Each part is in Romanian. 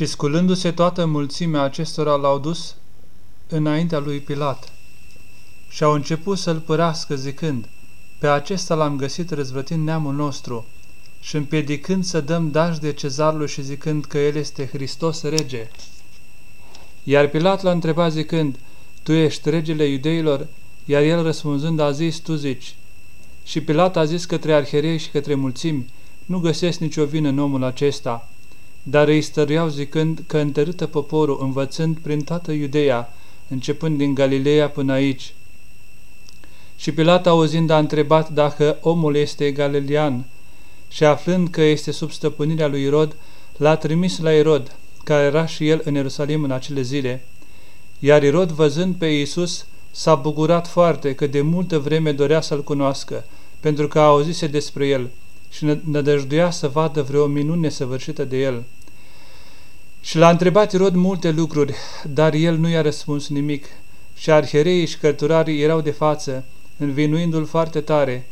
Și sculându-se toată mulțimea acestora l-au dus înaintea lui Pilat și au început să-l părească zicând, Pe acesta l-am găsit răzvătind neamul nostru și împiedicând să dăm daș de cezarului și zicând că el este Hristos rege. Iar Pilat l-a întrebat zicând, Tu ești regele iudeilor? Iar el răspunzând a zis, Tu zici. Și Pilat a zis către arherei și către mulțimi, Nu găsesc nicio vină în omul acesta, dar îi stăruiau zicând că întărâtă poporul, învățând prin toată Iudeea, începând din Galileea până aici. Și Pilat, auzind, a întrebat dacă omul este galilean și aflând că este sub stăpânirea lui Irod, l-a trimis la Irod, care era și el în Ierusalim în acele zile. Iar Irod, văzând pe Iisus, s-a bucurat foarte că de multă vreme dorea să-l cunoască, pentru că a auzise despre el și nădăjduia să vadă vreo minune săvârșită de el. Și l-a întrebat Irod multe lucruri, dar el nu i-a răspuns nimic. Și arhereii și cărturarii erau de față, învinuindu-l foarte tare,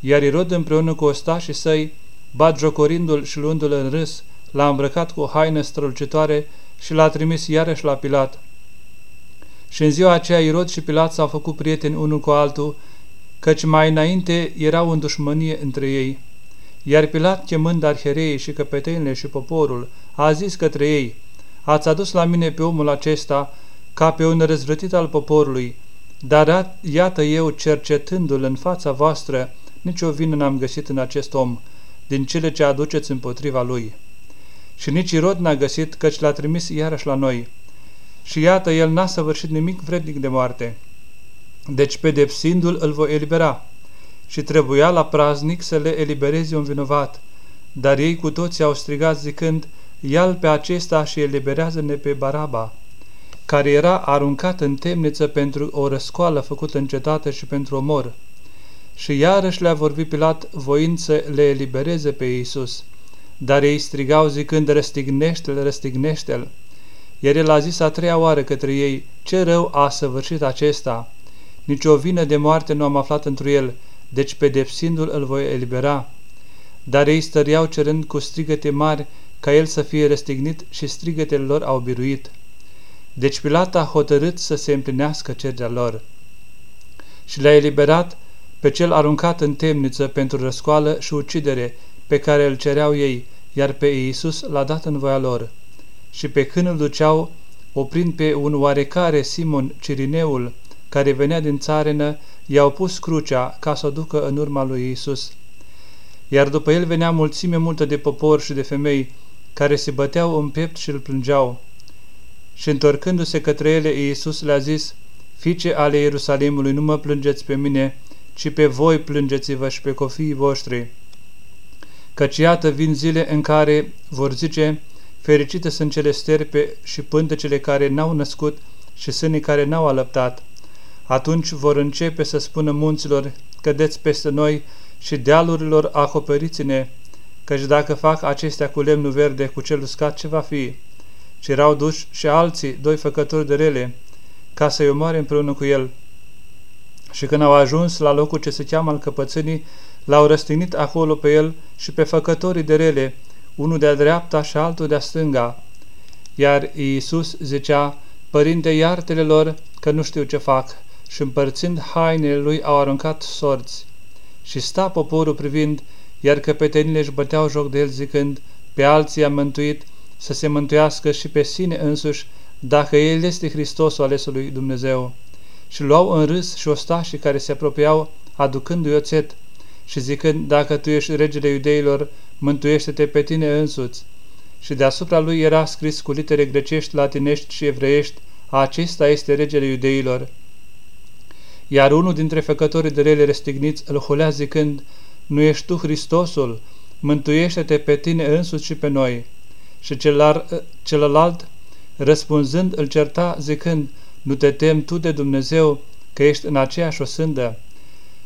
iar Irod împreună cu ostașii săi, bat jocorindu-l și luându-l în râs, l-a îmbrăcat cu o haină strălucitoare și l-a trimis iarăși la Pilat. Și în ziua aceea Irod și Pilat s-au făcut prieteni unul cu altul, căci mai înainte erau în dușmănie între ei. Iar Pilat, chemând arhereii și căpetenile și poporul, a zis către ei, Ați adus la mine pe omul acesta ca pe un răzvrătit al poporului, dar iată eu, cercetându-l în fața voastră, nicio vină n-am găsit în acest om, din cele ce aduceți împotriva lui. Și nici Irod n-a găsit, căci l-a trimis iarăși la noi. Și iată, el n-a săvârșit nimic vrednic de moarte. Deci, pedepsindu-l, îl voi elibera. Și trebuia la praznic să le elibereze un vinovat. Dar ei cu toții au strigat zicând, ia pe acesta și eliberează-ne pe Baraba care era aruncat în temniță pentru o răscoală făcută în cetate și pentru omor. Și iarăși le-a vorbit Pilat voind să le elibereze pe Iisus. Dar ei strigau zicând, răstignește-l, răstignește-l. Iar el a zis a treia oară către ei, ce rău a săvârșit acesta? Nici o vină de moarte nu am aflat într el, deci pedepsindu-l îl voi elibera. Dar ei stăreau cerând cu strigăte mari ca el să fie răstignit și strigătele lor au biruit. Deci Pilat a hotărât să se împlinească cererea lor și le-a eliberat pe cel aruncat în temniță pentru răscoală și ucidere pe care îl cereau ei, iar pe Iisus l-a dat în voia lor. Și pe când îl duceau, oprind pe un oarecare Simon Cirineul, care venea din țarenă, i-au pus crucea ca să o ducă în urma lui Iisus. Iar după el venea mulțime multă de popor și de femei, care se băteau în piept și îl plângeau. Și întorcându-se către ele, Iisus le-a zis, Fice ale Ierusalimului, nu mă plângeți pe mine, ci pe voi plângeți-vă și pe copiii voștri. Căci iată vin zile în care vor zice, fericite sunt cele sterpe și pântecele care n-au născut și sânii care n-au alăptat. Atunci vor începe să spună munților, cădeți peste noi și dealurilor acoperiți-ne, căci dacă fac acestea cu lemnul verde, cu cel uscat, ce va fi?' și erau duși și alții, doi făcători de rele, ca să-i omoare împreună cu el. Și când au ajuns la locul ce se cheamă al căpățânii, l-au răstignit acolo pe el și pe făcătorii de rele, unul de-a dreapta și altul de-a stânga. Iar Iisus zicea, Părinte, iartele lor că nu știu ce fac, și împărțind hainele lui au aruncat sorți. Și sta poporul privind, iar căpetenile își băteau joc de el zicând, pe alții a mântuit, să se mântuiască și pe sine însuși, dacă El este Hristosul alesul lui Dumnezeu. Și luau în râs și ostașii care se apropiau, aducându-i oțet și zicând, dacă Tu ești regele iudeilor, mântuiește-te pe tine însuți. Și deasupra lui era scris cu litere grecești, latinești și evreiești, acesta este regele iudeilor. Iar unul dintre făcătorii de rele restigniți îl hulea zicând, Nu ești tu Hristosul, mântuiește-te pe tine însuți și pe noi și celălalt, răspunzând, îl certa zicând, nu te tem tu de Dumnezeu că ești în aceeași osândă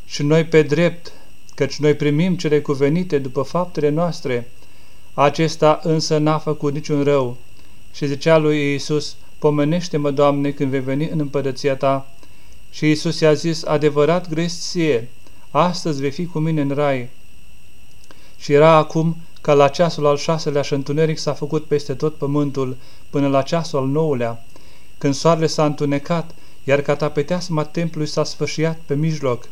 și noi pe drept, căci noi primim cele cuvenite după faptele noastre. Acesta însă n-a făcut niciun rău și zicea lui Iisus, pomenește-mă, Doamne, când vei veni în împărăția Ta. Și Iisus i-a zis, adevărat grezi ție, astăzi vei fi cu mine în rai. Și era acum că la ceasul al șaselea și întuneric s-a făcut peste tot pământul până la ceasul al nouălea, când soarele s-a întunecat, iar catapeteasma templului s-a sfâșiat pe mijloc.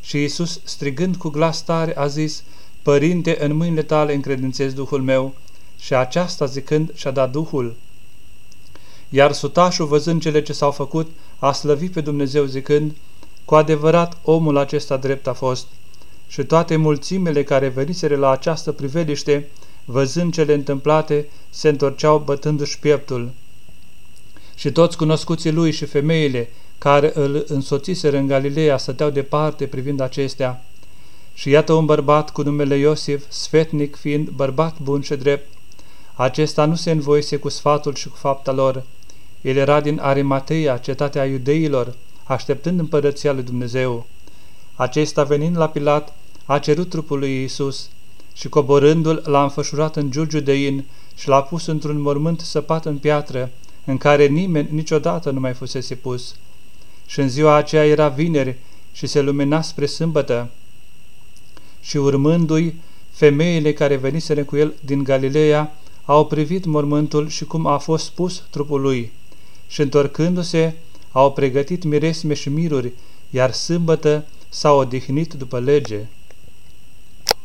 Și Iisus, strigând cu glas tare, a zis, Părinte, în mâinile tale încredințez Duhul meu, și aceasta zicând și-a dat Duhul. Iar sutașul, văzând cele ce s-au făcut, a slăvit pe Dumnezeu zicând, Cu adevărat omul acesta drept a fost. Și toate mulțimile care veniseră la această priveliște, văzând cele întâmplate, se întorceau bătându-și pieptul. Și toți cunoscuții lui și femeile care îl însoțiseră în Galileea stăteau departe privind acestea. Și iată un bărbat cu numele Iosif, sfetnic fiind bărbat bun și drept. Acesta nu se învoise cu sfatul și cu fapta lor. El era din Arimateia, cetatea iudeilor, așteptând împărăția lui Dumnezeu. Acesta, venind la Pilat, a cerut trupul lui Iisus și coborându-l l-a înfășurat în giurgiu de in și l-a pus într-un mormânt săpat în piatră, în care nimeni niciodată nu mai fusese pus. Și în ziua aceea era vineri și se lumina spre sâmbătă. Și urmându-i, femeile care veniseră cu el din Galileea au privit mormântul și cum a fost pus trupul lui. Și întorcându-se, au pregătit miresme și miruri, iar sâmbătă s-au odihnit după lege.